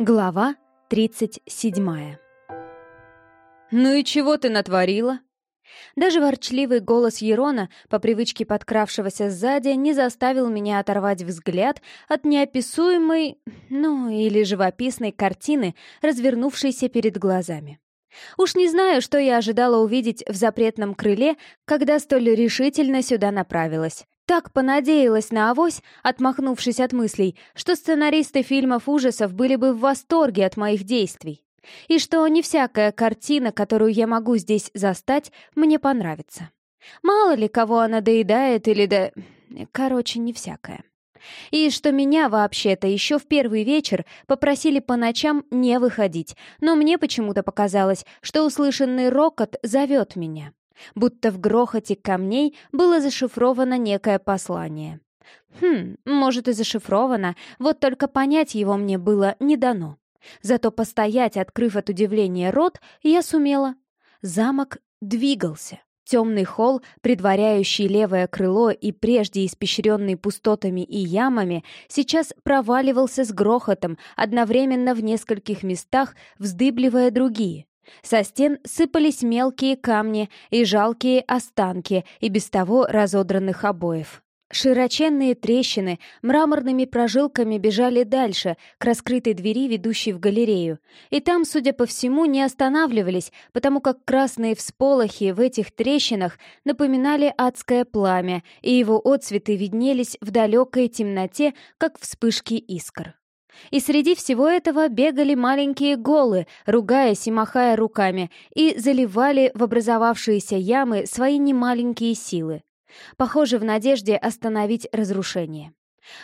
Глава 37 «Ну и чего ты натворила?» Даже ворчливый голос Ерона, по привычке подкравшегося сзади, не заставил меня оторвать взгляд от неописуемой, ну или живописной картины, развернувшейся перед глазами. Уж не знаю, что я ожидала увидеть в запретном крыле, когда столь решительно сюда направилась. Так понадеялась на авось, отмахнувшись от мыслей, что сценаристы фильмов ужасов были бы в восторге от моих действий. И что не всякая картина, которую я могу здесь застать, мне понравится. Мало ли кого она доедает или да... Короче, не всякая. И что меня вообще-то еще в первый вечер попросили по ночам не выходить, но мне почему-то показалось, что услышанный рокот зовет меня будто в грохоте камней было зашифровано некое послание. Хм, может и зашифровано, вот только понять его мне было не дано. Зато постоять, открыв от удивления рот, я сумела. Замок двигался. Темный холл, предваряющий левое крыло и прежде испещренный пустотами и ямами, сейчас проваливался с грохотом, одновременно в нескольких местах вздыбливая другие. Со стен сыпались мелкие камни и жалкие останки и без того разодранных обоев. Широченные трещины мраморными прожилками бежали дальше, к раскрытой двери, ведущей в галерею. И там, судя по всему, не останавливались, потому как красные всполохи в этих трещинах напоминали адское пламя, и его отцветы виднелись в далекой темноте, как вспышки искр. И среди всего этого бегали маленькие голы, ругаясь и махая руками, и заливали в образовавшиеся ямы свои немаленькие силы. Похоже, в надежде остановить разрушение.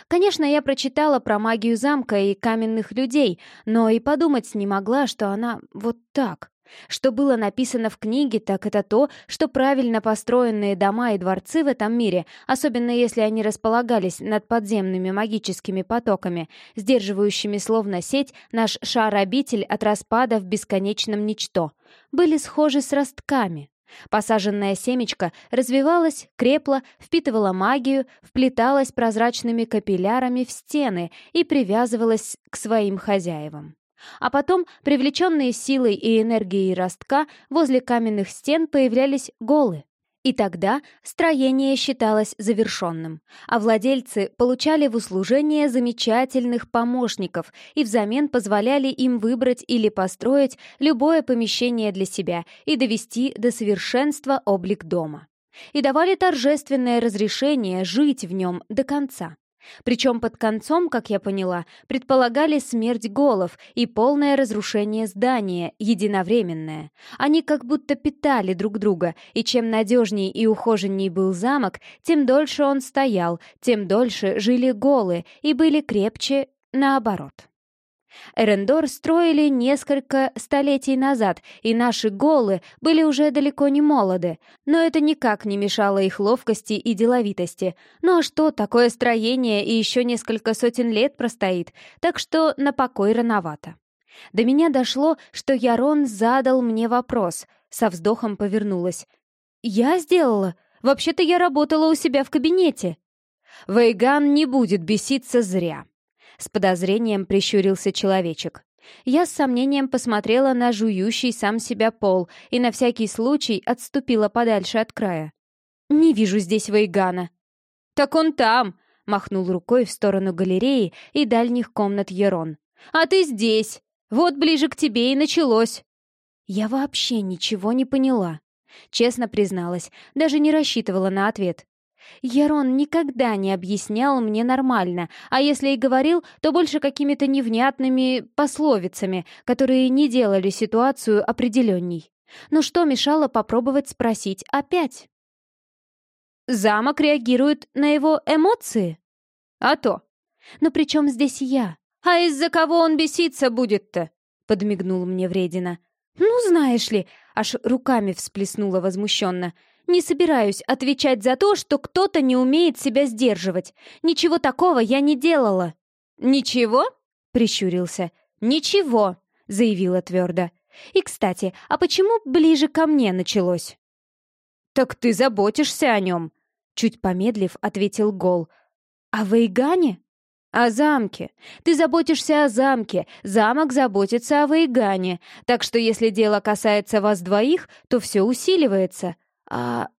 Конечно, я прочитала про магию замка и каменных людей, но и подумать не могла, что она вот так. Что было написано в книге, так это то, что правильно построенные дома и дворцы в этом мире, особенно если они располагались над подземными магическими потоками, сдерживающими словно сеть наш шар-обитель от распада в бесконечном ничто, были схожи с ростками. Посаженное семечко развивалось, крепло, впитывало магию, вплеталось прозрачными капиллярами в стены и привязывалось к своим хозяевам. А потом, привлеченные силой и энергией ростка, возле каменных стен появлялись голы. И тогда строение считалось завершенным, а владельцы получали в услужение замечательных помощников и взамен позволяли им выбрать или построить любое помещение для себя и довести до совершенства облик дома. И давали торжественное разрешение жить в нем до конца. Причем под концом, как я поняла, предполагали смерть голов и полное разрушение здания, единовременное. Они как будто питали друг друга, и чем надежней и ухоженней был замок, тем дольше он стоял, тем дольше жили голы и были крепче наоборот. Эрендор строили несколько столетий назад, и наши голы были уже далеко не молоды, но это никак не мешало их ловкости и деловитости. Ну а что, такое строение и еще несколько сотен лет простоит, так что на покой рановато. До меня дошло, что Ярон задал мне вопрос. Со вздохом повернулась. «Я сделала? Вообще-то я работала у себя в кабинете». «Вейган не будет беситься зря», с подозрением прищурился человечек. Я с сомнением посмотрела на жующий сам себя пол и на всякий случай отступила подальше от края. «Не вижу здесь Вейгана». «Так он там!» — махнул рукой в сторону галереи и дальних комнат Ерон. «А ты здесь! Вот ближе к тебе и началось!» Я вообще ничего не поняла. Честно призналась, даже не рассчитывала на ответ. Ярон никогда не объяснял мне нормально, а если и говорил, то больше какими-то невнятными пословицами, которые не делали ситуацию определенней. Но что мешало попробовать спросить опять? Замок реагирует на его эмоции? А то. Но при чем здесь я? А из-за кого он беситься будет-то? Подмигнул мне вредина. Ну, знаешь ли, аж руками всплеснула возмущенно. Не собираюсь отвечать за то, что кто-то не умеет себя сдерживать. Ничего такого я не делала». «Ничего?» — прищурился. «Ничего», — заявила твердо. «И, кстати, а почему ближе ко мне началось?» «Так ты заботишься о нем», — чуть помедлив ответил Гол. «О Вейгане?» «О замке. Ты заботишься о замке, замок заботится о Вейгане. Так что если дело касается вас двоих, то все усиливается. А...»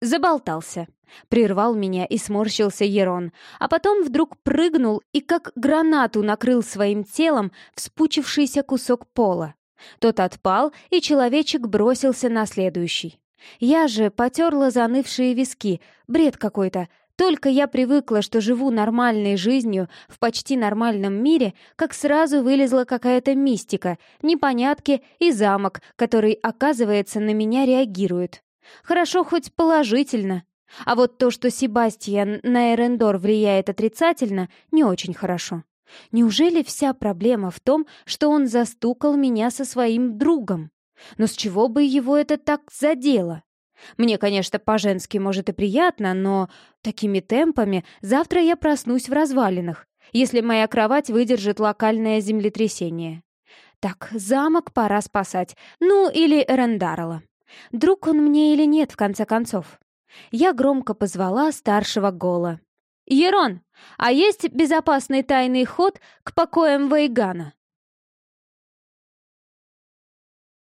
Заболтался. Прервал меня и сморщился Ерон, а потом вдруг прыгнул и как гранату накрыл своим телом вспучившийся кусок пола. Тот отпал, и человечек бросился на следующий. Я же потерла занывшие виски, бред какой-то. Только я привыкла, что живу нормальной жизнью в почти нормальном мире, как сразу вылезла какая-то мистика, непонятки и замок, который, оказывается, на меня реагирует. Хорошо хоть положительно. А вот то, что Себастьян на Эрендор влияет отрицательно, не очень хорошо. Неужели вся проблема в том, что он застукал меня со своим другом? Но с чего бы его это так задело? Мне, конечно, по-женски, может, и приятно, но такими темпами завтра я проснусь в развалинах, если моя кровать выдержит локальное землетрясение. Так, замок пора спасать. Ну, или Эрендарла. Друг он мне или нет, в конце концов. Я громко позвала старшего Гола. «Ерон, а есть безопасный тайный ход к покоям Вейгана?»